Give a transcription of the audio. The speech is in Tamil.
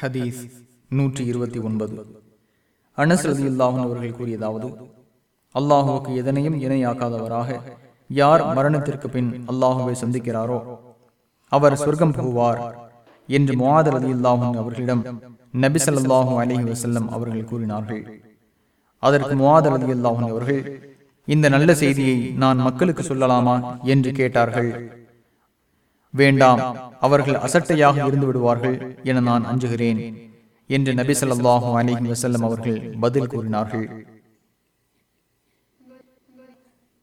ஹதீஸ் நூற்றி இருபத்தி ஒன்பது. அனஸ் ரதியுல்லாஹன் அவர்கள் கூறியதாவது அல்லாஹுவுக்கு எதனையும் இணையாக்காதவராக யார் மரணத்திற்கு பின் அல்லாஹுவை சந்திக்கிறாரோ அவர் சொர்க்கம் புகுவார் என்று முவாதர் ரதியுல்லாஹன் அவர்களிடம் நபி அலஹி வசல்லம் அவர்கள் கூறினார்கள். அதற்கு முவாதர் ரதியுல்லாஹன் அவர்கள் இந்த நல்ல செய்தியை நான் மக்களுக்கு சொல்லலாமா? என்று கேட்டார்கள். வேண்டாம் அவர்கள் அசட்டையாக இருந்து விடுவார்கள் என நான் அஞ்சுகிறேன். என்று நபி சொல்லாஹு அலைஹி வசல்லம் அவர்கள் பதில் கூறினார்கள்.